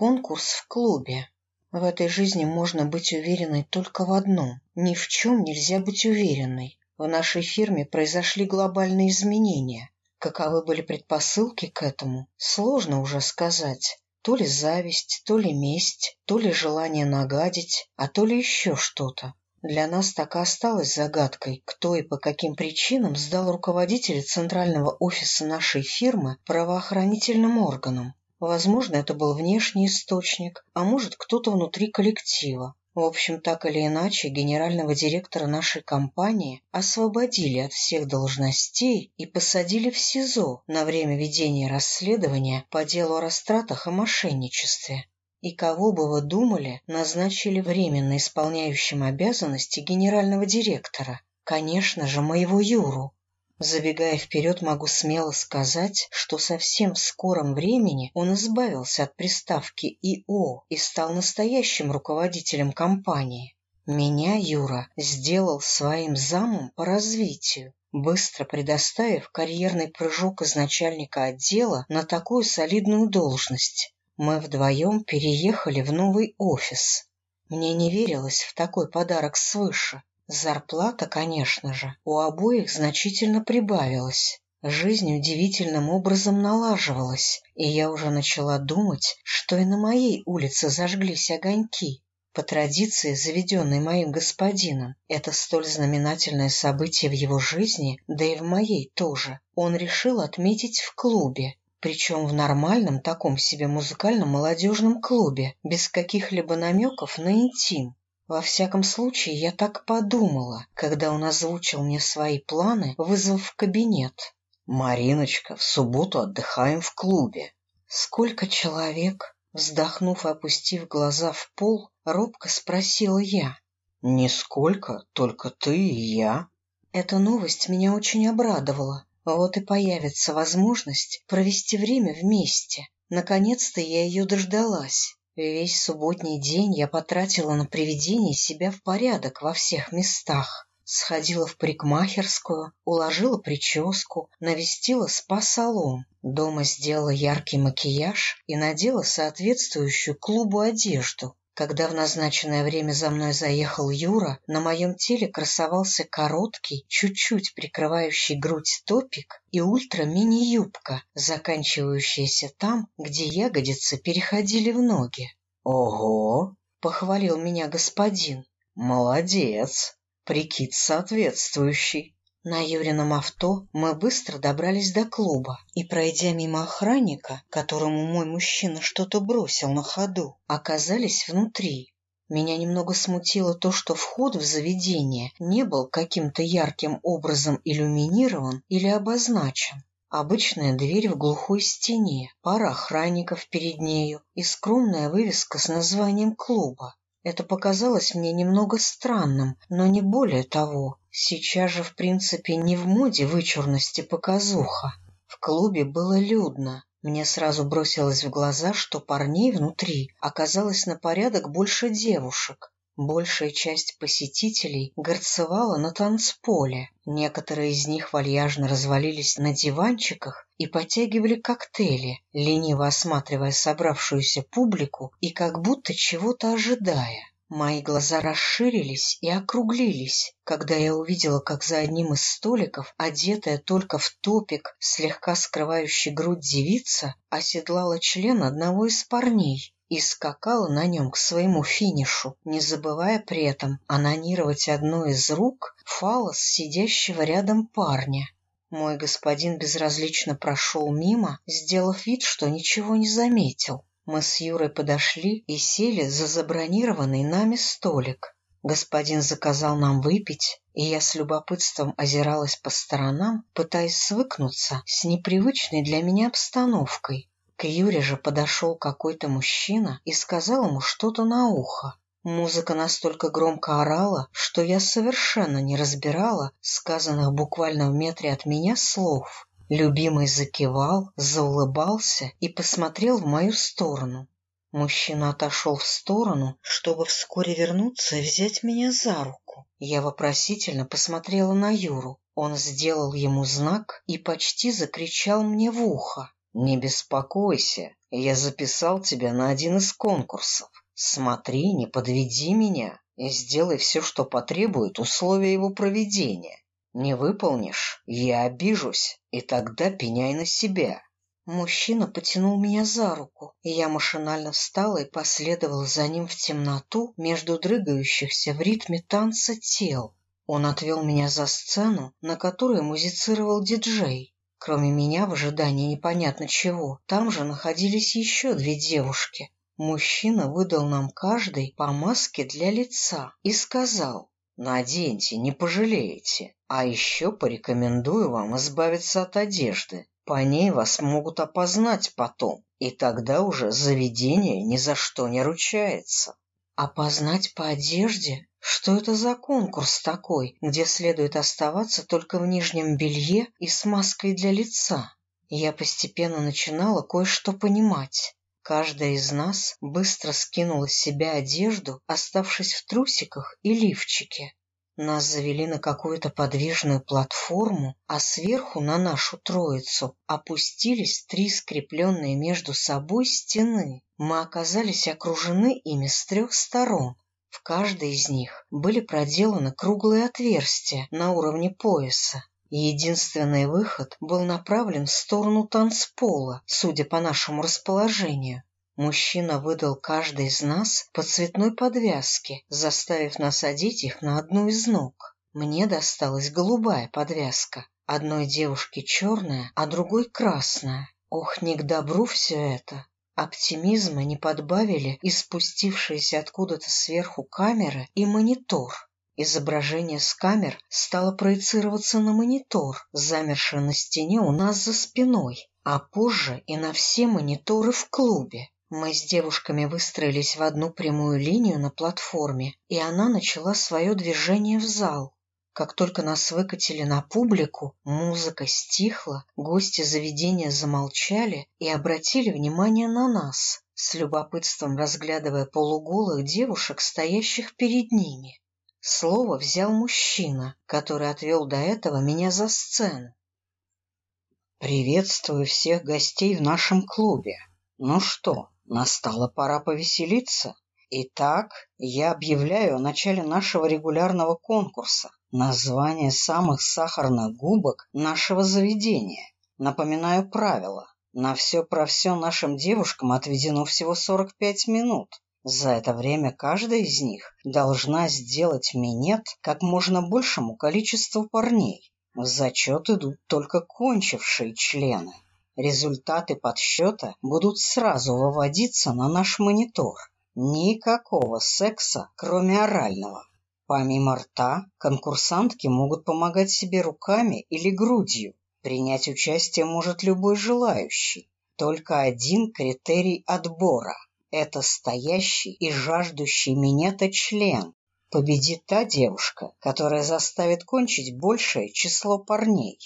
Конкурс в клубе. В этой жизни можно быть уверенной только в одном. Ни в чем нельзя быть уверенной. В нашей фирме произошли глобальные изменения. Каковы были предпосылки к этому, сложно уже сказать. То ли зависть, то ли месть, то ли желание нагадить, а то ли еще что-то. Для нас так и осталось загадкой, кто и по каким причинам сдал руководителя центрального офиса нашей фирмы правоохранительным органам. Возможно, это был внешний источник, а может, кто-то внутри коллектива. В общем, так или иначе, генерального директора нашей компании освободили от всех должностей и посадили в СИЗО на время ведения расследования по делу о растратах и мошенничестве. И кого бы вы думали, назначили временно исполняющим обязанности генерального директора? Конечно же, моего Юру. Забегая вперед, могу смело сказать, что совсем в скором времени он избавился от приставки ИО и стал настоящим руководителем компании. Меня Юра сделал своим замом по развитию, быстро предоставив карьерный прыжок из начальника отдела на такую солидную должность. Мы вдвоем переехали в новый офис. Мне не верилось в такой подарок свыше. Зарплата, конечно же, у обоих значительно прибавилась. Жизнь удивительным образом налаживалась, и я уже начала думать, что и на моей улице зажглись огоньки. По традиции, заведенной моим господином, это столь знаменательное событие в его жизни, да и в моей тоже, он решил отметить в клубе, причем в нормальном таком себе музыкальном молодежном клубе, без каких-либо намеков на интим. Во всяком случае, я так подумала, когда он озвучил мне свои планы, вызвав в кабинет. «Мариночка, в субботу отдыхаем в клубе». «Сколько человек?» Вздохнув и опустив глаза в пол, робко спросила я. «Нисколько, только ты и я». Эта новость меня очень обрадовала. Вот и появится возможность провести время вместе. Наконец-то я ее дождалась. Весь субботний день я потратила на приведение себя в порядок во всех местах. Сходила в парикмахерскую, уложила прическу, навестила спа-салон. Дома сделала яркий макияж и надела соответствующую клубу одежду. Когда в назначенное время за мной заехал Юра, на моем теле красовался короткий, чуть-чуть прикрывающий грудь топик и ультра-мини-юбка, заканчивающаяся там, где ягодицы переходили в ноги. «Ого!» — похвалил меня господин. «Молодец! Прикид соответствующий!» На Юрином авто мы быстро добрались до клуба и, пройдя мимо охранника, которому мой мужчина что-то бросил на ходу, оказались внутри. Меня немного смутило то, что вход в заведение не был каким-то ярким образом иллюминирован или обозначен. Обычная дверь в глухой стене, пара охранников перед нею и скромная вывеска с названием клуба. Это показалось мне немного странным, но не более того. Сейчас же, в принципе, не в моде вычурности показуха. В клубе было людно. Мне сразу бросилось в глаза, что парней внутри оказалось на порядок больше девушек. Большая часть посетителей горцевала на танцполе. Некоторые из них вальяжно развалились на диванчиках и подтягивали коктейли, лениво осматривая собравшуюся публику и как будто чего-то ожидая. Мои глаза расширились и округлились, когда я увидела, как за одним из столиков, одетая только в топик, слегка скрывающий грудь девица, оседлала член одного из парней и скакала на нем к своему финишу, не забывая при этом анонировать одну из рук фалос сидящего рядом парня. Мой господин безразлично прошел мимо, сделав вид, что ничего не заметил. Мы с Юрой подошли и сели за забронированный нами столик. Господин заказал нам выпить, и я с любопытством озиралась по сторонам, пытаясь свыкнуться с непривычной для меня обстановкой. К Юре же подошел какой-то мужчина и сказал ему что-то на ухо. Музыка настолько громко орала, что я совершенно не разбирала сказанных буквально в метре от меня слов. Любимый закивал, заулыбался и посмотрел в мою сторону. Мужчина отошел в сторону, чтобы вскоре вернуться и взять меня за руку. Я вопросительно посмотрела на Юру. Он сделал ему знак и почти закричал мне в ухо. Не беспокойся, я записал тебя на один из конкурсов. Смотри, не подведи меня и сделай все, что потребует условия его проведения. Не выполнишь, я обижусь, и тогда пеняй на себя. Мужчина потянул меня за руку, и я машинально встала и последовала за ним в темноту между дрыгающихся в ритме танца тел. Он отвел меня за сцену, на которой музицировал диджей. Кроме меня, в ожидании непонятно чего, там же находились еще две девушки. Мужчина выдал нам каждый по маске для лица и сказал, «Наденьте, не пожалеете. А еще порекомендую вам избавиться от одежды. По ней вас могут опознать потом, и тогда уже заведение ни за что не ручается». «Опознать по одежде? Что это за конкурс такой, где следует оставаться только в нижнем белье и с маской для лица? Я постепенно начинала кое-что понимать. Каждая из нас быстро скинула с себя одежду, оставшись в трусиках и лифчике. Нас завели на какую-то подвижную платформу, а сверху на нашу троицу опустились три скрепленные между собой стены. Мы оказались окружены ими с трех сторон, в каждой из них были проделаны круглые отверстия на уровне пояса. Единственный выход был направлен в сторону танцпола, судя по нашему расположению. Мужчина выдал каждой из нас по цветной подвязке, заставив нас одеть их на одну из ног. Мне досталась голубая подвязка, одной девушке черная, а другой красная. Ох, не к добру все это. Оптимизма не подбавили и спустившиеся откуда-то сверху камеры и монитор. Изображение с камер стало проецироваться на монитор, замерший на стене у нас за спиной, а позже и на все мониторы в клубе. Мы с девушками выстроились в одну прямую линию на платформе, и она начала свое движение в зал. Как только нас выкатили на публику, музыка стихла, гости заведения замолчали и обратили внимание на нас, с любопытством разглядывая полуголых девушек, стоящих перед ними. Слово взял мужчина, который отвел до этого меня за сцену. «Приветствую всех гостей в нашем клубе. Ну что, настала пора повеселиться?» Итак, я объявляю о начале нашего регулярного конкурса. Название самых сахарных губок нашего заведения. Напоминаю правила. На все про все нашим девушкам отведено всего 45 минут. За это время каждая из них должна сделать минет как можно большему количеству парней. В зачет идут только кончившие члены. Результаты подсчета будут сразу выводиться на наш монитор. Никакого секса, кроме орального. Помимо рта, конкурсантки могут помогать себе руками или грудью. Принять участие может любой желающий. Только один критерий отбора – это стоящий и жаждущий минета член. Победит та девушка, которая заставит кончить большее число парней.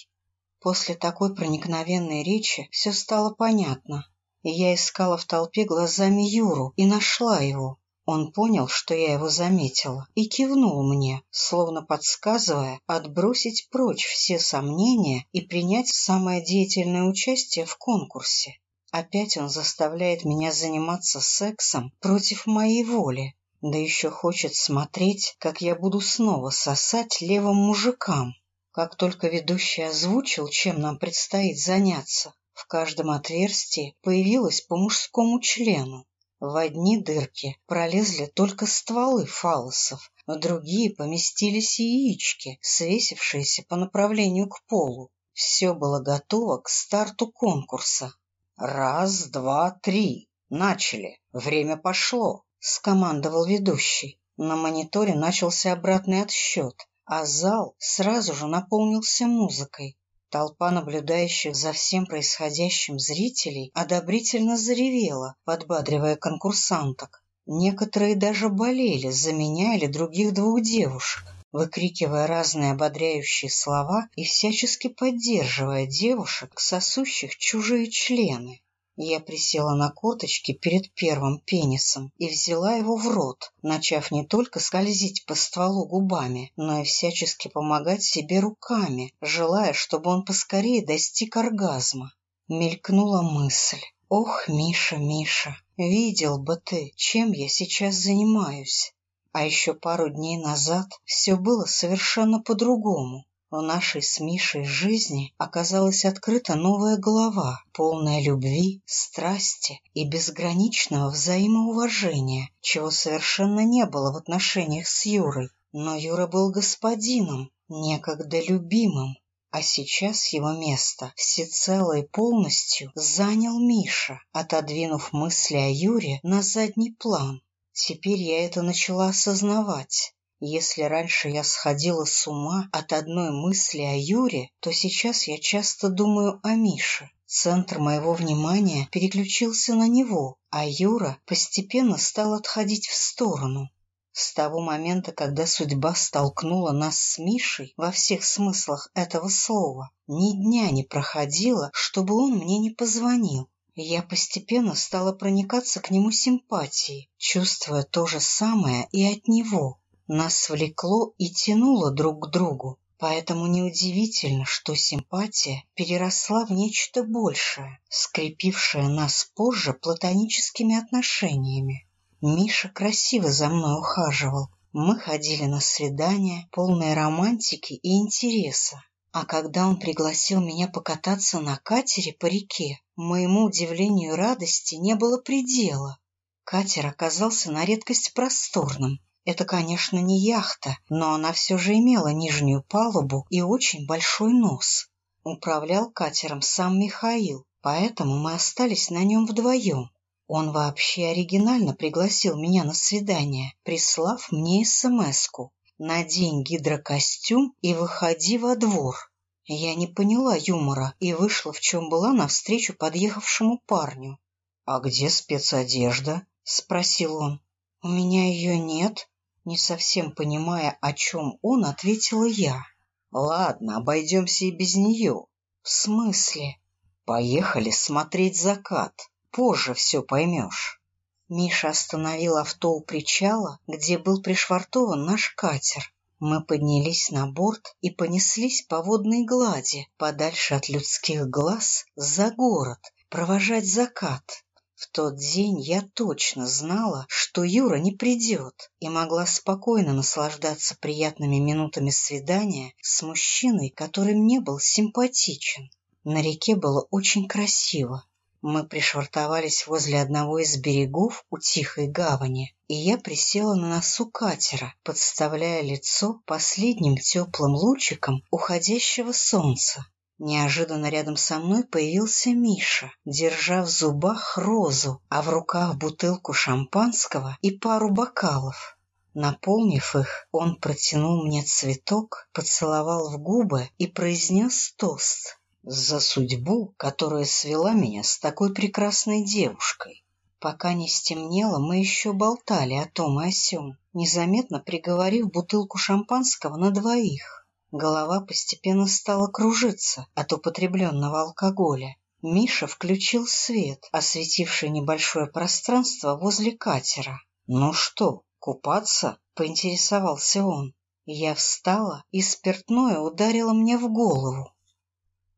После такой проникновенной речи все стало понятно я искала в толпе глазами Юру и нашла его. Он понял, что я его заметила, и кивнул мне, словно подсказывая отбросить прочь все сомнения и принять самое деятельное участие в конкурсе. Опять он заставляет меня заниматься сексом против моей воли, да еще хочет смотреть, как я буду снова сосать левым мужикам. Как только ведущий озвучил, чем нам предстоит заняться, в каждом отверстии появилось по мужскому члену. В одни дырки пролезли только стволы фалосов, в другие поместились яички, свесившиеся по направлению к полу. Все было готово к старту конкурса. «Раз, два, три! Начали! Время пошло!» — скомандовал ведущий. На мониторе начался обратный отсчет, а зал сразу же наполнился музыкой. Толпа наблюдающих за всем происходящим зрителей одобрительно заревела, подбадривая конкурсанток. Некоторые даже болели за меня или других двух девушек, выкрикивая разные ободряющие слова и всячески поддерживая девушек, сосущих чужие члены. Я присела на корточки перед первым пенисом и взяла его в рот, начав не только скользить по стволу губами, но и всячески помогать себе руками, желая, чтобы он поскорее достиг оргазма. Мелькнула мысль. Ох, Миша, Миша, видел бы ты, чем я сейчас занимаюсь. А еще пару дней назад все было совершенно по-другому. В нашей с Мишей жизни оказалась открыта новая глава, полная любви, страсти и безграничного взаимоуважения, чего совершенно не было в отношениях с Юрой. Но Юра был господином, некогда любимым, а сейчас его место всецело и полностью занял Миша, отодвинув мысли о Юре на задний план. Теперь я это начала осознавать. Если раньше я сходила с ума от одной мысли о Юре, то сейчас я часто думаю о Мише. Центр моего внимания переключился на него, а Юра постепенно стал отходить в сторону. С того момента, когда судьба столкнула нас с Мишей во всех смыслах этого слова, ни дня не проходило, чтобы он мне не позвонил. Я постепенно стала проникаться к нему симпатией, чувствуя то же самое и от него. Нас влекло и тянуло друг к другу, поэтому неудивительно, что симпатия переросла в нечто большее, скрепившее нас позже платоническими отношениями. Миша красиво за мной ухаживал. Мы ходили на свидания, полные романтики и интереса. А когда он пригласил меня покататься на катере по реке, моему удивлению радости не было предела. Катер оказался на редкость просторным, это, конечно, не яхта, но она все же имела нижнюю палубу и очень большой нос. Управлял катером сам Михаил, поэтому мы остались на нем вдвоем. Он вообще оригинально пригласил меня на свидание, прислав мне смс-ку «Надень гидрокостюм и выходи во двор». Я не поняла юмора и вышла в чем была навстречу подъехавшему парню. «А где спецодежда?» — спросил он. «У меня ее нет», не совсем понимая, о чем он, ответила я. «Ладно, обойдемся и без нее». «В смысле?» «Поехали смотреть закат. Позже все поймешь». Миша остановил авто у причала, где был пришвартован наш катер. Мы поднялись на борт и понеслись по водной глади, подальше от людских глаз, за город, провожать закат. В тот день я точно знала, что Юра не придет, и могла спокойно наслаждаться приятными минутами свидания с мужчиной, который мне был симпатичен. На реке было очень красиво. Мы пришвартовались возле одного из берегов у тихой гавани, и я присела на носу катера, подставляя лицо последним теплым лучиком уходящего солнца. Неожиданно рядом со мной появился Миша, держа в зубах розу, а в руках бутылку шампанского и пару бокалов. Наполнив их, он протянул мне цветок, поцеловал в губы и произнес тост «За судьбу, которая свела меня с такой прекрасной девушкой». Пока не стемнело, мы еще болтали о том и о сём, незаметно приговорив бутылку шампанского на двоих. Голова постепенно стала кружиться от употребленного алкоголя. Миша включил свет, осветивший небольшое пространство возле катера. «Ну что, купаться?» — поинтересовался он. Я встала, и спиртное ударило мне в голову.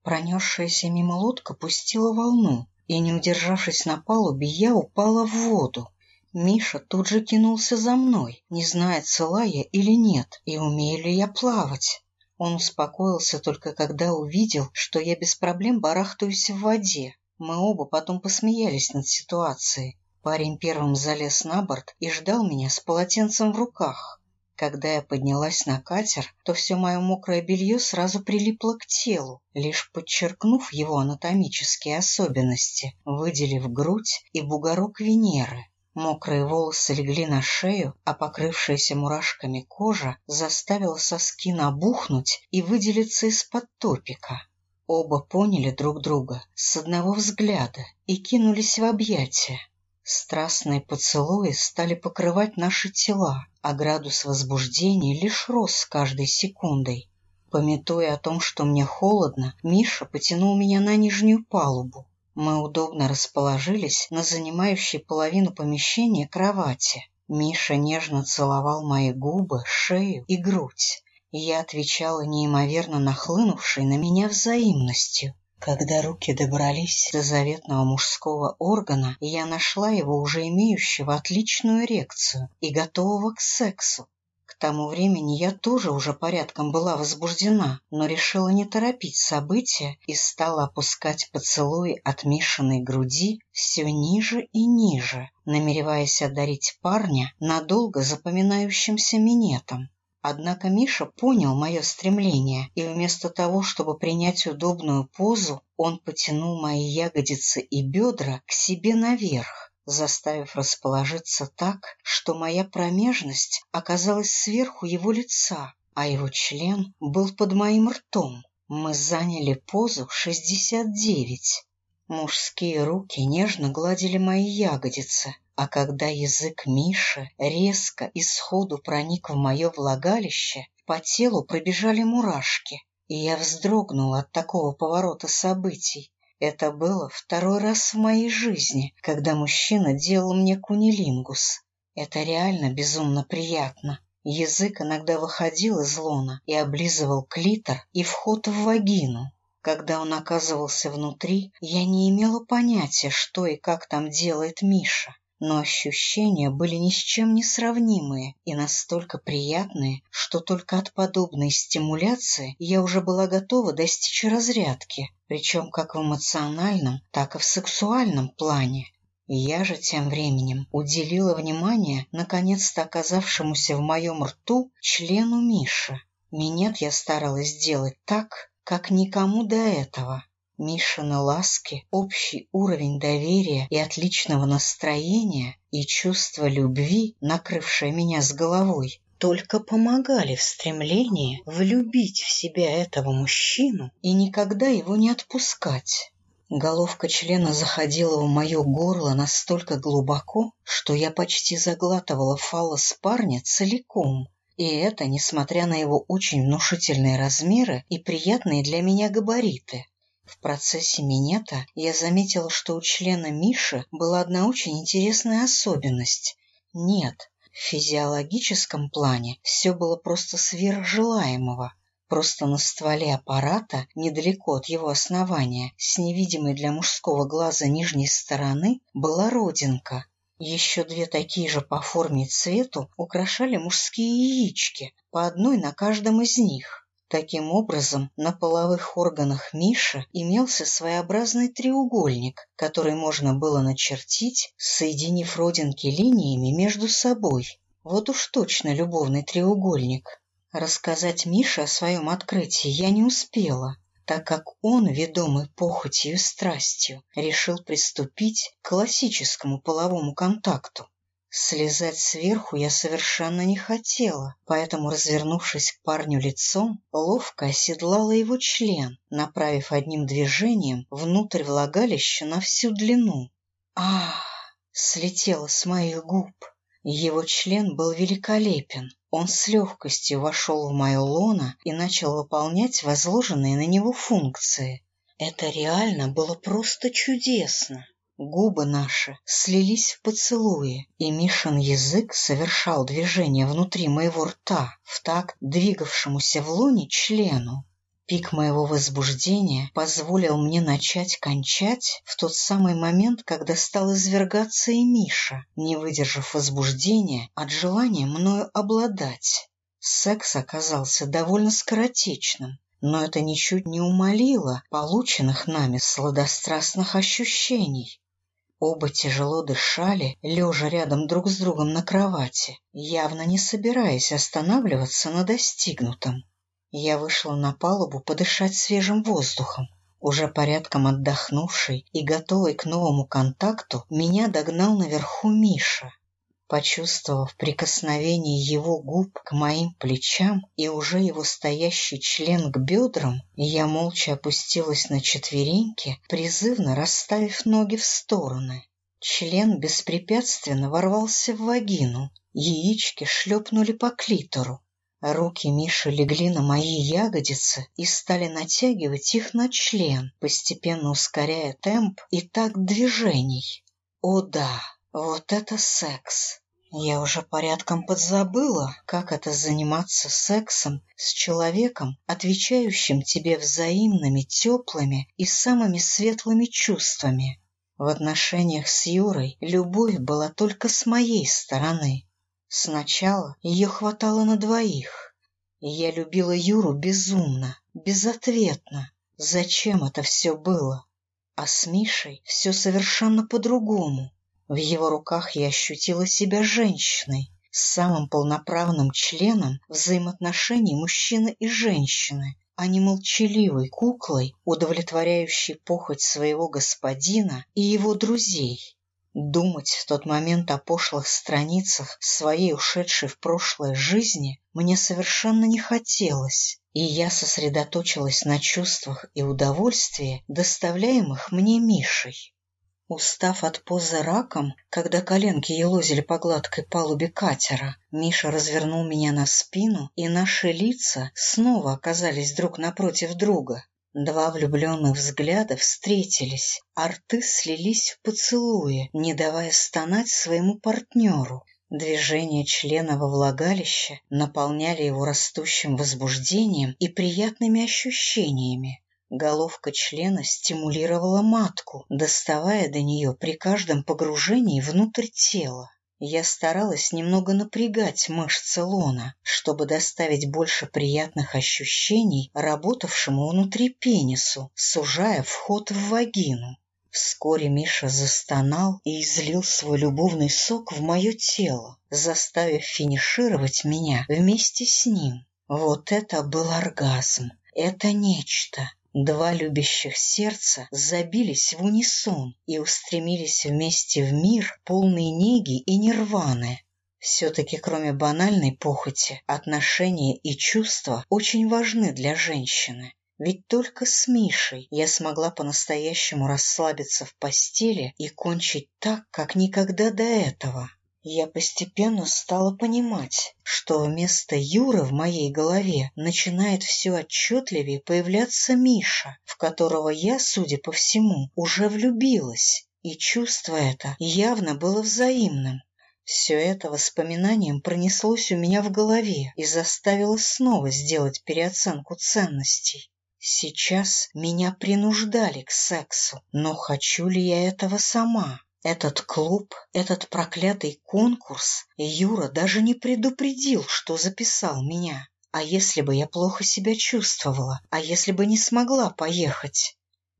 Пронесшаяся мимо лодка пустила волну, и, не удержавшись на палубе, я упала в воду. Миша тут же кинулся за мной, не зная, цела я или нет, и умею ли я плавать. Он успокоился только когда увидел, что я без проблем барахтаюсь в воде. Мы оба потом посмеялись над ситуацией. Парень первым залез на борт и ждал меня с полотенцем в руках. Когда я поднялась на катер, то все мое мокрое белье сразу прилипло к телу, лишь подчеркнув его анатомические особенности, выделив грудь и бугорок Венеры. Мокрые волосы легли на шею, а покрывшаяся мурашками кожа заставила соски набухнуть и выделиться из-под топика. Оба поняли друг друга с одного взгляда и кинулись в объятия. Страстные поцелуи стали покрывать наши тела, а градус возбуждения лишь рос с каждой секундой. Пометуя о том, что мне холодно, Миша потянул меня на нижнюю палубу. Мы удобно расположились на занимающей половину помещения кровати. Миша нежно целовал мои губы, шею и грудь. Я отвечала неимоверно нахлынувшей на меня взаимностью. Когда руки добрались до заветного мужского органа, я нашла его уже имеющего отличную эрекцию и готового к сексу. К тому времени я тоже уже порядком была возбуждена, но решила не торопить события и стала опускать поцелуи от Мишиной груди все ниже и ниже, намереваясь одарить парня надолго запоминающимся минетом. Однако Миша понял мое стремление, и вместо того, чтобы принять удобную позу, он потянул мои ягодицы и бедра к себе наверх, заставив расположиться так, что моя промежность оказалась сверху его лица, а его член был под моим ртом. Мы заняли позу 69. Мужские руки нежно гладили мои ягодицы, а когда язык Миши резко и сходу проник в мое влагалище, по телу пробежали мурашки, и я вздрогнула от такого поворота событий. Это было второй раз в моей жизни, когда мужчина делал мне кунилингус. Это реально безумно приятно. Язык иногда выходил из лона и облизывал клитор и вход в вагину. Когда он оказывался внутри, я не имела понятия, что и как там делает Миша но ощущения были ни с чем не сравнимые и настолько приятные, что только от подобной стимуляции я уже была готова достичь разрядки, причем как в эмоциональном, так и в сексуальном плане. Я же тем временем уделила внимание наконец-то оказавшемуся в моем рту члену Миши. Минет я старалась сделать так, как никому до этого. Мишины ласки, общий уровень доверия и отличного настроения и чувство любви, накрывшее меня с головой, только помогали в стремлении влюбить в себя этого мужчину и никогда его не отпускать. Головка члена заходила в мое горло настолько глубоко, что я почти заглатывала фалос парня целиком. И это несмотря на его очень внушительные размеры и приятные для меня габариты. В процессе минета я заметила, что у члена Миши была одна очень интересная особенность. Нет, в физиологическом плане все было просто сверхжелаемого. Просто на стволе аппарата, недалеко от его основания, с невидимой для мужского глаза нижней стороны, была родинка. Еще две такие же по форме и цвету украшали мужские яички, по одной на каждом из них. Таким образом, на половых органах Миши имелся своеобразный треугольник, который можно было начертить, соединив родинки линиями между собой. Вот уж точно любовный треугольник. Рассказать Мише о своем открытии я не успела, так как он, ведомый похотью и страстью, решил приступить к классическому половому контакту. Слезать сверху я совершенно не хотела, поэтому, развернувшись к парню лицом, ловко оседлала его член, направив одним движением внутрь влагалища на всю длину. а слетело с моих губ. Его член был великолепен. Он с легкостью вошел в мое лоно и начал выполнять возложенные на него функции. Это реально было просто чудесно. Губы наши слились в поцелуе, и Мишин язык совершал движение внутри моего рта в такт двигавшемуся в луне члену. Пик моего возбуждения позволил мне начать кончать в тот самый момент, когда стал извергаться и Миша, не выдержав возбуждения от желания мною обладать. Секс оказался довольно скоротечным, но это ничуть не умолило полученных нами сладострастных ощущений. Оба тяжело дышали, лежа рядом друг с другом на кровати, явно не собираясь останавливаться на достигнутом. Я вышла на палубу подышать свежим воздухом. Уже порядком отдохнувший и готовый к новому контакту, меня догнал наверху Миша. Почувствовав прикосновение его губ к моим плечам и уже его стоящий член к бедрам, я молча опустилась на четвереньки, призывно расставив ноги в стороны. Член беспрепятственно ворвался в вагину, яички шлепнули по клитору. Руки Миши легли на мои ягодицы и стали натягивать их на член, постепенно ускоряя темп и такт движений. О да, вот это секс! Я уже порядком подзабыла, как это заниматься сексом с человеком, отвечающим тебе взаимными, теплыми и самыми светлыми чувствами. В отношениях с Юрой любовь была только с моей стороны. Сначала ее хватало на двоих. Я любила Юру безумно, безответно. Зачем это все было? А с Мишей все совершенно по-другому. В его руках я ощутила себя женщиной, самым полноправным членом взаимоотношений мужчины и женщины, а не молчаливой куклой, удовлетворяющей похоть своего господина и его друзей. Думать в тот момент о пошлых страницах своей ушедшей в прошлое жизни мне совершенно не хотелось, и я сосредоточилась на чувствах и удовольствии, доставляемых мне Мишей. Устав от позы раком, когда коленки елозили по гладкой палубе катера, Миша развернул меня на спину, и наши лица снова оказались друг напротив друга. Два влюбленных взгляда встретились, а рты слились в поцелуе, не давая стонать своему партнеру. Движения члена во влагалище наполняли его растущим возбуждением и приятными ощущениями. Головка члена стимулировала матку, доставая до нее при каждом погружении внутрь тела. Я старалась немного напрягать мышцы лона, чтобы доставить больше приятных ощущений работавшему внутри пенису, сужая вход в вагину. Вскоре Миша застонал и излил свой любовный сок в мое тело, заставив финишировать меня вместе с ним. Вот это был оргазм, это нечто, Два любящих сердца забились в унисон и устремились вместе в мир, полный неги и нирваны. Все-таки кроме банальной похоти, отношения и чувства очень важны для женщины. Ведь только с Мишей я смогла по-настоящему расслабиться в постели и кончить так, как никогда до этого. Я постепенно стала понимать, что вместо Юры в моей голове начинает все отчетливее появляться Миша, в которого я, судя по всему, уже влюбилась, и чувство это явно было взаимным. Все это воспоминанием пронеслось у меня в голове и заставило снова сделать переоценку ценностей. Сейчас меня принуждали к сексу, но хочу ли я этого сама? Этот клуб, этот проклятый конкурс, Юра даже не предупредил, что записал меня. А если бы я плохо себя чувствовала? А если бы не смогла поехать?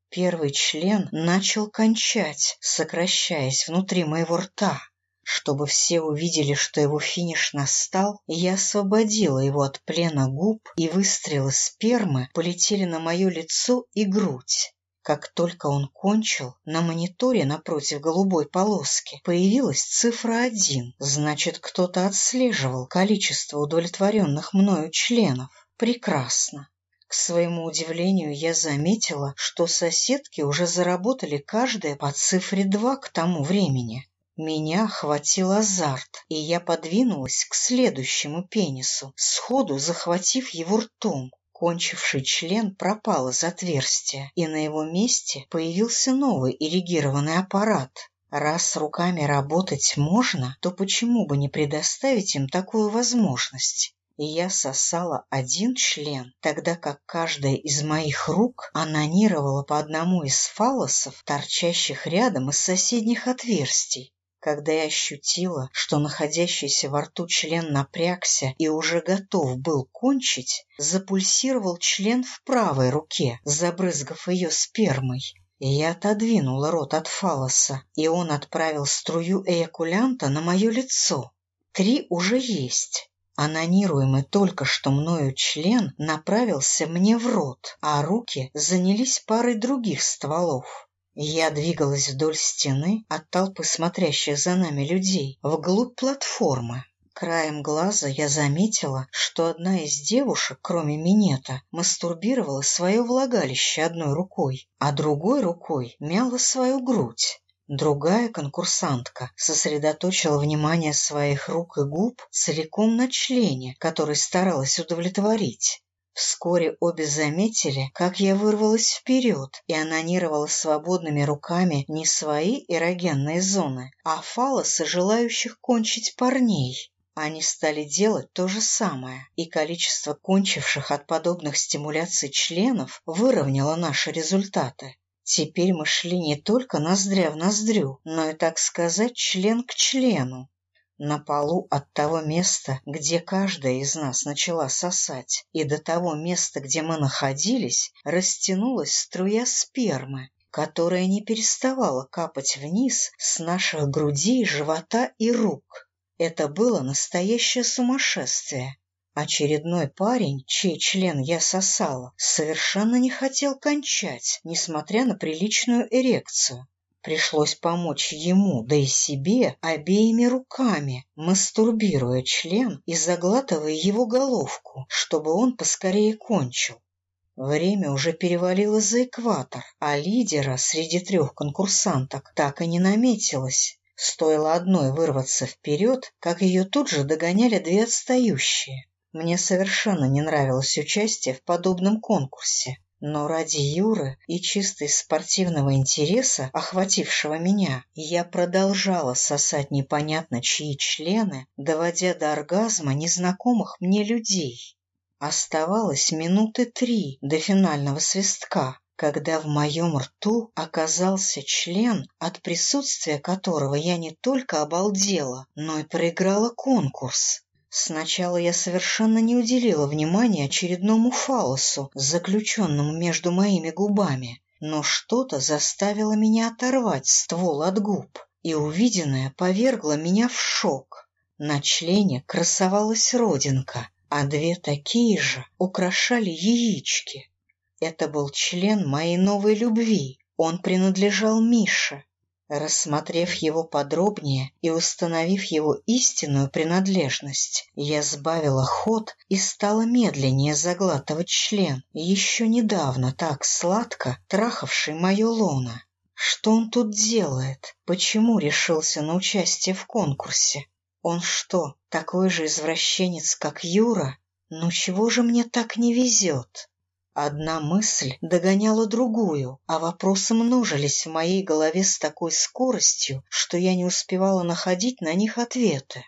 Первый член начал кончать, сокращаясь внутри моего рта. Чтобы все увидели, что его финиш настал, я освободила его от плена губ, и выстрелы спермы полетели на мое лицо и грудь. Как только он кончил, на мониторе напротив голубой полоски появилась цифра один. Значит, кто-то отслеживал количество удовлетворенных мною членов. Прекрасно. К своему удивлению я заметила, что соседки уже заработали каждая по цифре два к тому времени. Меня охватил азарт, и я подвинулась к следующему пенису, сходу захватив его ртом. Кончивший член пропал из отверстия, и на его месте появился новый ирригированный аппарат. Раз руками работать можно, то почему бы не предоставить им такую возможность? Я сосала один член, тогда как каждая из моих рук анонировала по одному из фалосов, торчащих рядом из соседних отверстий. Когда я ощутила, что находящийся во рту член напрягся и уже готов был кончить, запульсировал член в правой руке, забрызгав ее спермой. Я отодвинула рот от фалоса, и он отправил струю эякулянта на мое лицо. Три уже есть. Анонируемый только что мною член направился мне в рот, а руки занялись парой других стволов. Я двигалась вдоль стены от толпы смотрящих за нами людей вглубь платформы. Краем глаза я заметила, что одна из девушек, кроме минета, мастурбировала свое влагалище одной рукой, а другой рукой мяла свою грудь. Другая конкурсантка сосредоточила внимание своих рук и губ целиком на члене, который старалась удовлетворить. Вскоре обе заметили, как я вырвалась вперед и анонировала свободными руками не свои эрогенные зоны, а фалосы желающих кончить парней. Они стали делать то же самое, и количество кончивших от подобных стимуляций членов выровняло наши результаты. Теперь мы шли не только ноздря в ноздрю, но и, так сказать, член к члену. На полу от того места, где каждая из нас начала сосать, и до того места, где мы находились, растянулась струя спермы, которая не переставала капать вниз с наших грудей, живота и рук. Это было настоящее сумасшествие. Очередной парень, чей член я сосала, совершенно не хотел кончать, несмотря на приличную эрекцию. Пришлось помочь ему, да и себе, обеими руками, мастурбируя член и заглатывая его головку, чтобы он поскорее кончил. Время уже перевалило за экватор, а лидера среди трех конкурсанток так и не наметилось. Стоило одной вырваться вперед, как ее тут же догоняли две отстающие. Мне совершенно не нравилось участие в подобном конкурсе. Но ради Юры и чисто из спортивного интереса, охватившего меня, я продолжала сосать непонятно чьи члены, доводя до оргазма незнакомых мне людей. Оставалось минуты три до финального свистка, когда в моем рту оказался член, от присутствия которого я не только обалдела, но и проиграла конкурс. Сначала я совершенно не уделила внимания очередному фалосу, заключенному между моими губами, но что-то заставило меня оторвать ствол от губ, и увиденное повергло меня в шок. На члене красовалась родинка, а две такие же украшали яички. Это был член моей новой любви, он принадлежал Мише. Рассмотрев его подробнее и установив его истинную принадлежность, я сбавила ход и стала медленнее заглатывать член, еще недавно так сладко трахавший мое лоно. Что он тут делает? Почему решился на участие в конкурсе? Он что, такой же извращенец, как Юра? Ну чего же мне так не везет? Одна мысль догоняла другую, а вопросы множились в моей голове с такой скоростью, что я не успевала находить на них ответы.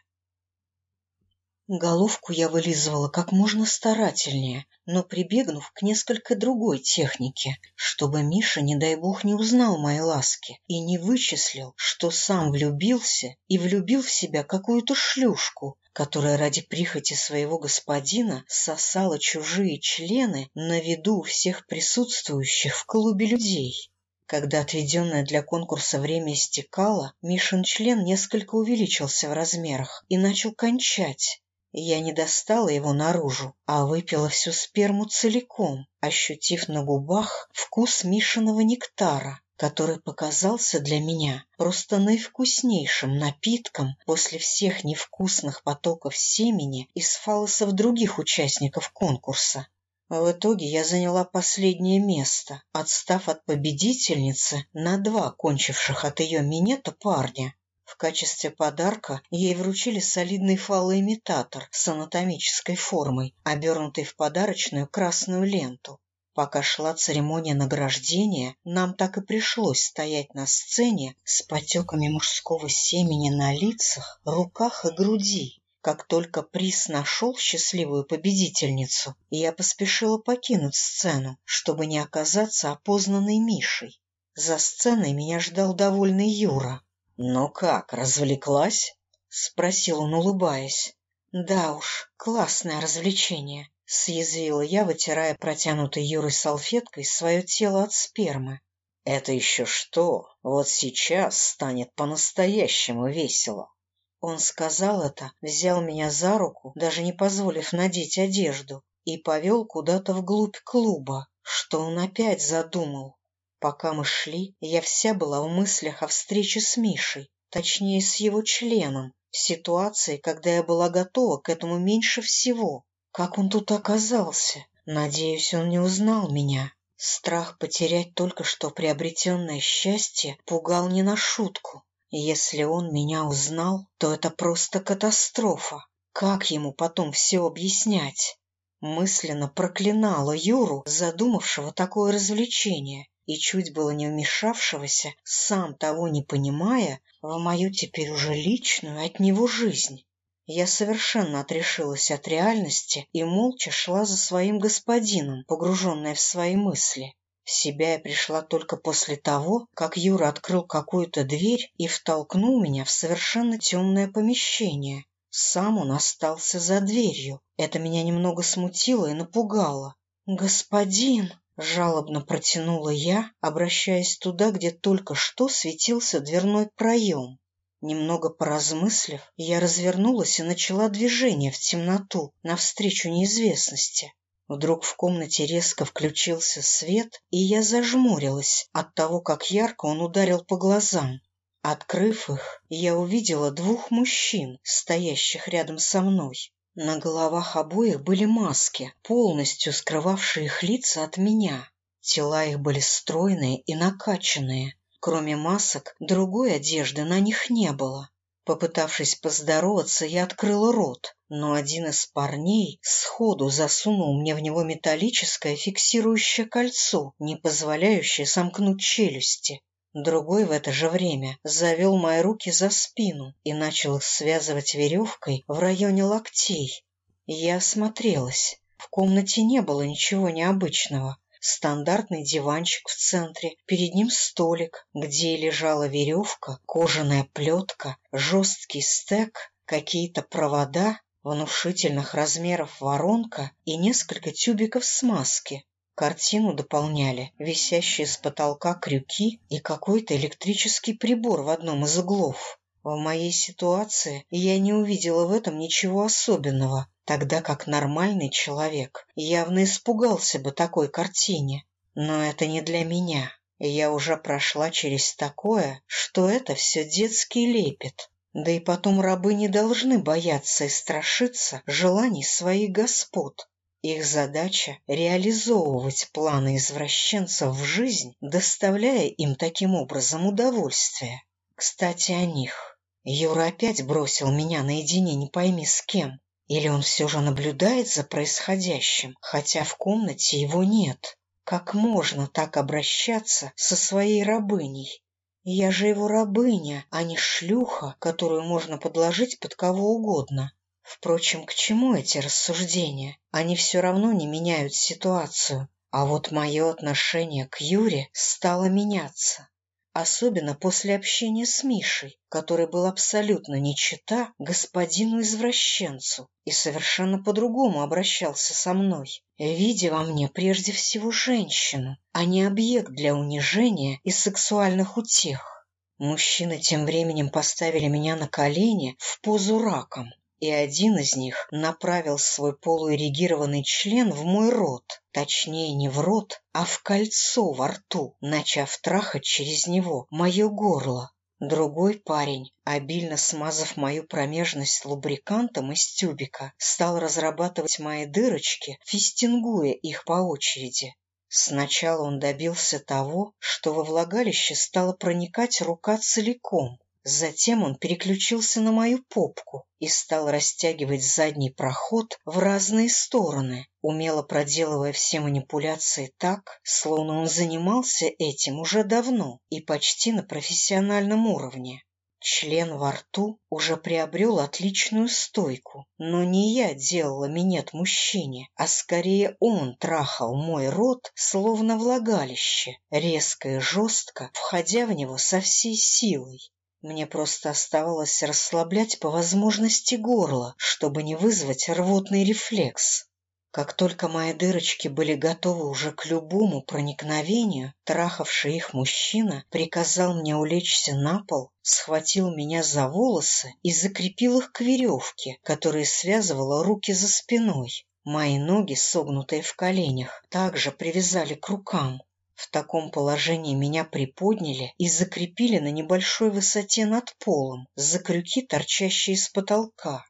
Головку я вылизывала как можно старательнее, но прибегнув к несколько другой технике, чтобы Миша, не дай бог, не узнал моей ласки и не вычислил, что сам влюбился и влюбил в себя какую-то шлюшку, которая ради прихоти своего господина сосала чужие члены на виду у всех присутствующих в клубе людей. Когда отведенное для конкурса время истекало, Мишин член несколько увеличился в размерах и начал кончать, я не достала его наружу, а выпила всю сперму целиком, ощутив на губах вкус Мишиного нектара, который показался для меня просто наивкуснейшим напитком после всех невкусных потоков семени из фалосов других участников конкурса. В итоге я заняла последнее место, отстав от победительницы на два кончивших от ее минета парня. В качестве подарка ей вручили солидный фалоимитатор с анатомической формой, обернутый в подарочную красную ленту. Пока шла церемония награждения, нам так и пришлось стоять на сцене с потеками мужского семени на лицах, руках и груди. Как только приз нашел счастливую победительницу, я поспешила покинуть сцену, чтобы не оказаться опознанной Мишей. За сценой меня ждал довольный Юра. «Ну как, развлеклась?» — спросил он, улыбаясь. «Да уж, классное развлечение», — съязвила я, вытирая протянутой Юрой салфеткой свое тело от спермы. «Это еще что? Вот сейчас станет по-настоящему весело». Он сказал это, взял меня за руку, даже не позволив надеть одежду, и повел куда-то вглубь клуба. Что он опять задумал? Пока мы шли, я вся была в мыслях о встрече с Мишей, точнее, с его членом, ситуации, когда я была готова к этому меньше всего. Как он тут оказался? Надеюсь, он не узнал меня. Страх потерять только что приобретенное счастье пугал не на шутку. Если он меня узнал, то это просто катастрофа. Как ему потом все объяснять? Мысленно проклинала Юру, задумавшего такое развлечение, и чуть было не вмешавшегося, сам того не понимая, в мою теперь уже личную от него жизнь. Я совершенно отрешилась от реальности и молча шла за своим господином, погруженная в свои мысли. В себя я пришла только после того, как Юра открыл какую-то дверь и втолкнул меня в совершенно темное помещение. Сам он остался за дверью. Это меня немного смутило и напугало. «Господин!» — жалобно протянула я, обращаясь туда, где только что светился дверной проем. Немного поразмыслив, я развернулась и начала движение в темноту, навстречу неизвестности. Вдруг в комнате резко включился свет, и я зажмурилась от того, как ярко он ударил по глазам. Открыв их, я увидела двух мужчин, стоящих рядом со мной. На головах обоих были маски, полностью скрывавшие их лица от меня. Тела их были стройные и накачанные. Кроме масок, другой одежды на них не было. Попытавшись поздороваться, я открыла рот, но один из парней сходу засунул мне в него металлическое фиксирующее кольцо, не позволяющее сомкнуть челюсти. Другой в это же время завел мои руки за спину и начал их связывать веревкой в районе локтей. Я осмотрелась. В комнате не было ничего необычного. Стандартный диванчик в центре, перед ним столик, где лежала веревка, кожаная плетка, жесткий стек, какие-то провода, внушительных размеров воронка и несколько тюбиков смазки. Картину дополняли висящие с потолка крюки и какой-то электрический прибор в одном из углов. В моей ситуации я не увидела в этом ничего особенного, тогда как нормальный человек явно испугался бы такой картине. Но это не для меня. Я уже прошла через такое, что это все детский лепет. Да и потом рабы не должны бояться и страшиться желаний своих господ. Их задача — реализовывать планы извращенцев в жизнь, доставляя им таким образом удовольствие. Кстати, о них. Юра опять бросил меня наедине не пойми с кем. Или он все же наблюдает за происходящим, хотя в комнате его нет. Как можно так обращаться со своей рабыней? Я же его рабыня, а не шлюха, которую можно подложить под кого угодно. Впрочем, к чему эти рассуждения? Они все равно не меняют ситуацию. А вот мое отношение к Юре стало меняться. Особенно после общения с Мишей, который был абсолютно не чета господину-извращенцу и совершенно по-другому обращался со мной, видя во мне прежде всего женщину, а не объект для унижения и сексуальных утех. Мужчины тем временем поставили меня на колени в позу раком, и один из них направил свой полуэрегированный член в мой рот, точнее не в рот, а в кольцо во рту, начав трахать через него мое горло. Другой парень, обильно смазав мою промежность лубрикантом из тюбика, стал разрабатывать мои дырочки, фистингуя их по очереди. Сначала он добился того, что во влагалище стала проникать рука целиком, Затем он переключился на мою попку и стал растягивать задний проход в разные стороны, умело проделывая все манипуляции так, словно он занимался этим уже давно и почти на профессиональном уровне. Член во рту уже приобрел отличную стойку, но не я делала минет мужчине, а скорее он трахал мой рот, словно влагалище, резко и жестко, входя в него со всей силой. Мне просто оставалось расслаблять по возможности горло, чтобы не вызвать рвотный рефлекс. Как только мои дырочки были готовы уже к любому проникновению, трахавший их мужчина приказал мне улечься на пол, схватил меня за волосы и закрепил их к веревке, которая связывала руки за спиной. Мои ноги, согнутые в коленях, также привязали к рукам. В таком положении меня приподняли и закрепили на небольшой высоте над полом, за крюки, торчащие из потолка.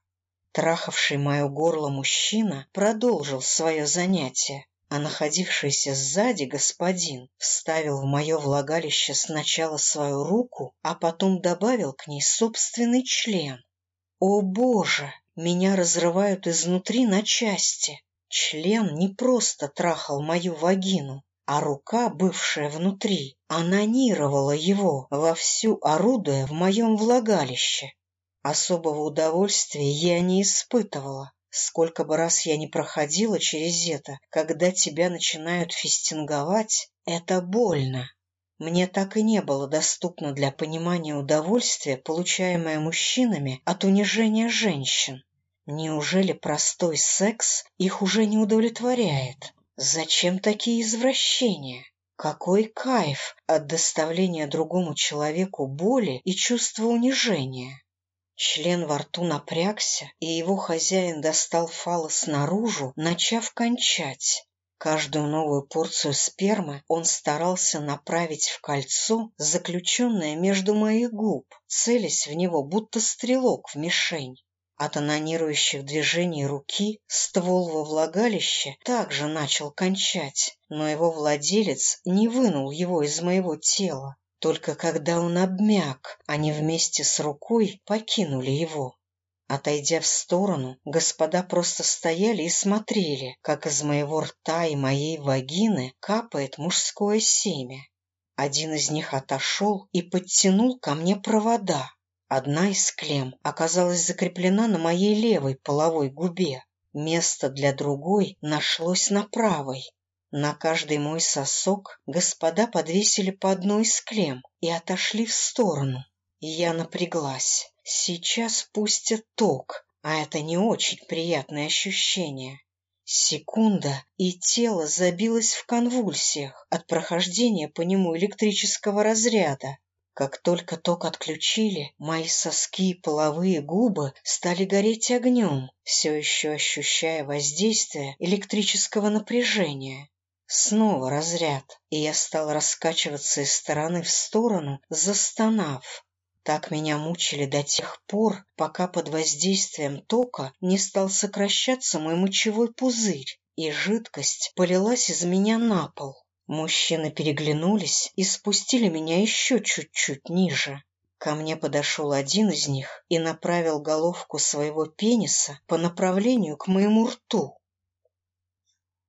Трахавший мое горло мужчина продолжил свое занятие, а находившийся сзади господин вставил в мое влагалище сначала свою руку, а потом добавил к ней собственный член. О, Боже! Меня разрывают изнутри на части. Член не просто трахал мою вагину, а рука, бывшая внутри, анонировала его, вовсю орудуя в моем влагалище. Особого удовольствия я не испытывала. Сколько бы раз я не проходила через это, когда тебя начинают фистинговать, это больно. Мне так и не было доступно для понимания удовольствия, получаемое мужчинами от унижения женщин. Неужели простой секс их уже не удовлетворяет? Зачем такие извращения? Какой кайф от доставления другому человеку боли и чувства унижения? Член во рту напрягся, и его хозяин достал фалос наружу, начав кончать. Каждую новую порцию спермы он старался направить в кольцо, заключенное между моих губ, целясь в него, будто стрелок в мишень. От анонирующих движений руки ствол во влагалище также начал кончать, но его владелец не вынул его из моего тела. Только когда он обмяк, они вместе с рукой покинули его. Отойдя в сторону, господа просто стояли и смотрели, как из моего рта и моей вагины капает мужское семя. Один из них отошел и подтянул ко мне провода. Одна из клем оказалась закреплена на моей левой половой губе. Место для другой нашлось на правой. На каждый мой сосок господа подвесили по одной из клем и отошли в сторону. Я напряглась. Сейчас пустят ток, а это не очень приятное ощущение. Секунда, и тело забилось в конвульсиях от прохождения по нему электрического разряда. Как только ток отключили, мои соски и половые губы стали гореть огнем, все еще ощущая воздействие электрического напряжения. Снова разряд, и я стал раскачиваться из стороны в сторону, застонав. Так меня мучили до тех пор, пока под воздействием тока не стал сокращаться мой мочевой пузырь, и жидкость полилась из меня на пол. Мужчины переглянулись и спустили меня еще чуть-чуть ниже. Ко мне подошел один из них и направил головку своего пениса по направлению к моему рту.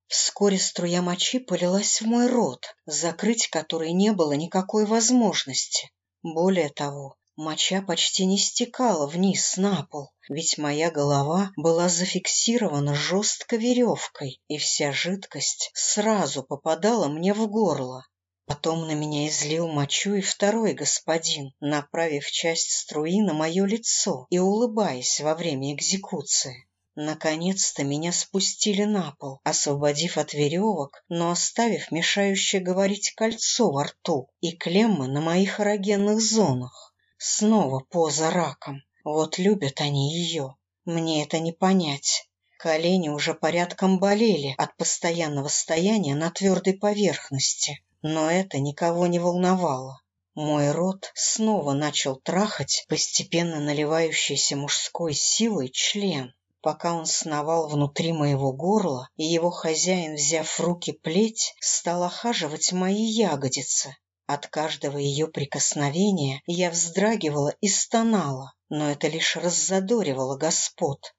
Вскоре струя мочи полилась в мой рот, закрыть который не было никакой возможности. Более того, Моча почти не стекала вниз на пол, ведь моя голова была зафиксирована жестко веревкой, и вся жидкость сразу попадала мне в горло. Потом на меня излил мочу и второй господин, направив часть струи на мое лицо и улыбаясь во время экзекуции. Наконец-то меня спустили на пол, освободив от веревок, но оставив мешающее говорить кольцо во рту и клеммы на моих эрогенных зонах. Снова поза раком. Вот любят они ее. Мне это не понять. Колени уже порядком болели от постоянного стояния на твердой поверхности. Но это никого не волновало. Мой рот снова начал трахать постепенно наливающийся мужской силой член. Пока он сновал внутри моего горла, и его хозяин, взяв в руки плеть, стал охаживать мои ягодицы. От каждого ее прикосновения я вздрагивала и стонала, но это лишь раззадоривало господ.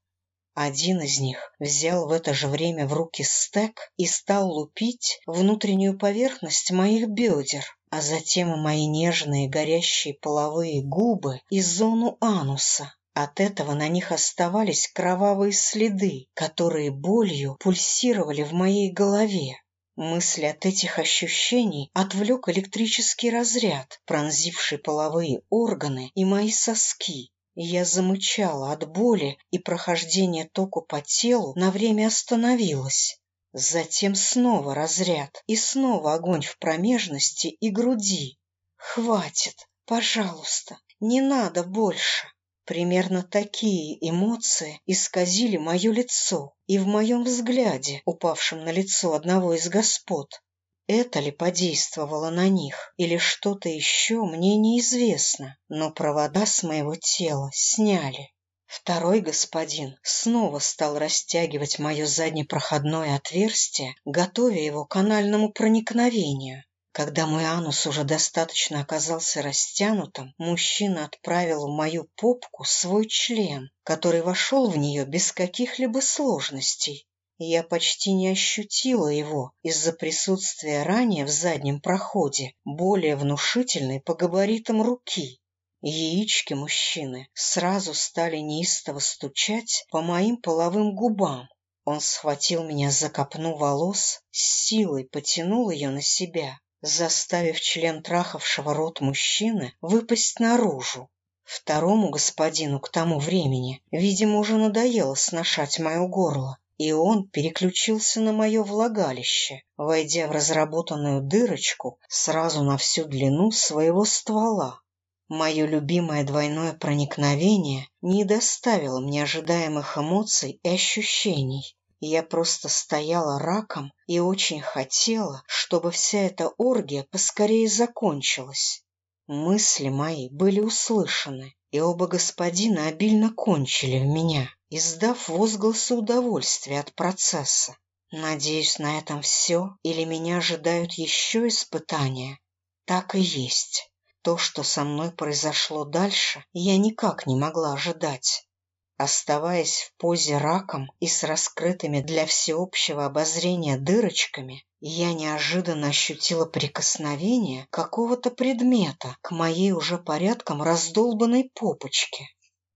Один из них взял в это же время в руки стек и стал лупить внутреннюю поверхность моих бедер, а затем и мои нежные горящие половые губы и зону ануса. От этого на них оставались кровавые следы, которые болью пульсировали в моей голове. Мысли от этих ощущений отвлек электрический разряд, пронзивший половые органы и мои соски. Я замычала от боли, и прохождение току по телу на время остановилось. Затем снова разряд, и снова огонь в промежности и груди. «Хватит, пожалуйста, не надо больше!» Примерно такие эмоции исказили мое лицо и в моем взгляде, упавшем на лицо одного из господ. Это ли подействовало на них, или что-то еще, мне неизвестно, но провода с моего тела сняли. Второй господин снова стал растягивать мое заднепроходное отверстие, готовя его к анальному проникновению. Когда мой анус уже достаточно оказался растянутым, мужчина отправил в мою попку свой член, который вошел в нее без каких-либо сложностей. Я почти не ощутила его из-за присутствия ранее в заднем проходе, более внушительной по габаритам руки. Яички мужчины сразу стали неистово стучать по моим половым губам. Он схватил меня за копну волос, с силой потянул ее на себя, заставив член трахавшего рот мужчины выпасть наружу. Второму господину к тому времени, видимо, уже надоело сношать мое горло, и он переключился на мое влагалище, войдя в разработанную дырочку сразу на всю длину своего ствола. Мое любимое двойное проникновение не доставило мне ожидаемых эмоций и ощущений. Я просто стояла раком и очень хотела, чтобы вся эта оргия поскорее закончилась. Мысли мои были услышаны, и оба господина обильно кончили в меня, издав возгласы удовольствия от процесса. Надеюсь, на этом все, или меня ожидают еще испытания. Так и есть. То, что со мной произошло дальше, я никак не могла ожидать. Оставаясь в позе раком и с раскрытыми для всеобщего обозрения дырочками, я неожиданно ощутила прикосновение какого-то предмета к моей уже порядком раздолбанной попочке.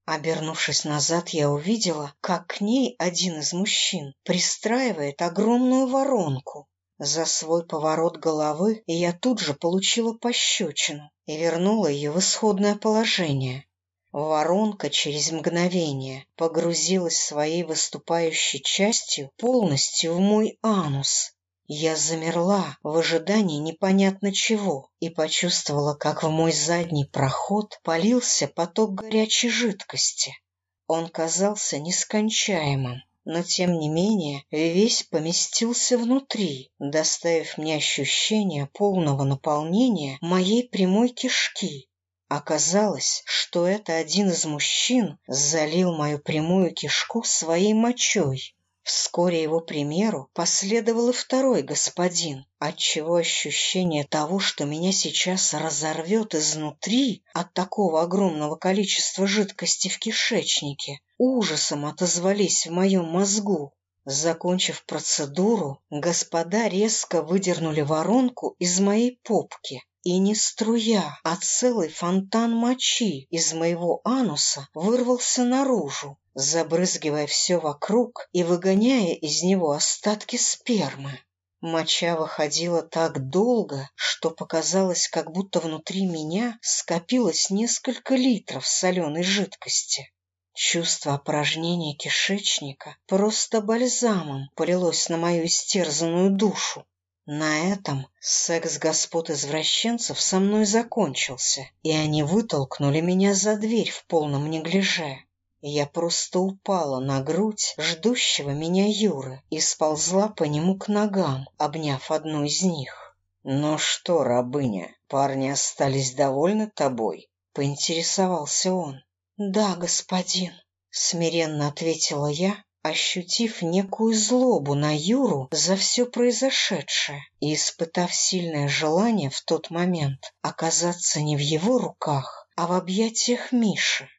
Обернувшись назад, я увидела, как к ней один из мужчин пристраивает огромную воронку. За свой поворот головы я тут же получила пощечину и вернула ее в исходное положение. Воронка через мгновение погрузилась своей выступающей частью полностью в мой анус. Я замерла в ожидании непонятно чего и почувствовала, как в мой задний проход полился поток горячей жидкости. Он казался нескончаемым, но тем не менее весь поместился внутри, доставив мне ощущение полного наполнения моей прямой кишки. Оказалось, что это один из мужчин залил мою прямую кишку своей мочой. Вскоре его примеру последовал и второй господин, отчего ощущение того, что меня сейчас разорвет изнутри от такого огромного количества жидкости в кишечнике, ужасом отозвались в моем мозгу. Закончив процедуру, господа резко выдернули воронку из моей попки, и не струя, а целый фонтан мочи из моего ануса вырвался наружу, забрызгивая все вокруг и выгоняя из него остатки спермы. Моча выходила так долго, что показалось, как будто внутри меня скопилось несколько литров соленой жидкости. Чувство опорожнения кишечника просто бальзамом полилось на мою истерзанную душу. На этом секс господ извращенцев со мной закончился, и они вытолкнули меня за дверь в полном неглиже. Я просто упала на грудь ждущего меня Юры и сползла по нему к ногам, обняв одну из них. «Ну что, рабыня, парни остались довольны тобой?» — поинтересовался он. «Да, господин», — смиренно ответила я, ощутив некую злобу на Юру за все произошедшее и испытав сильное желание в тот момент оказаться не в его руках, а в объятиях Миши.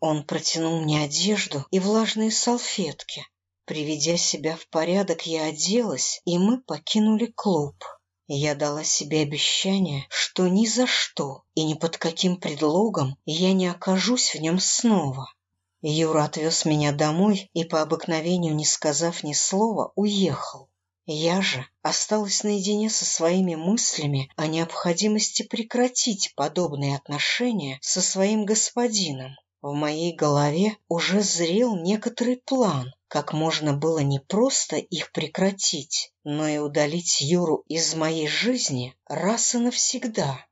Он протянул мне одежду и влажные салфетки. Приведя себя в порядок, я оделась, и мы покинули клуб. Я дала себе обещание, что ни за что и ни под каким предлогом я не окажусь в нем снова. Юра отвез меня домой и, по обыкновению не сказав ни слова, уехал. Я же осталась наедине со своими мыслями о необходимости прекратить подобные отношения со своим господином. В моей голове уже зрел некоторый план, как можно было не просто их прекратить, но и удалить Юру из моей жизни раз и навсегда.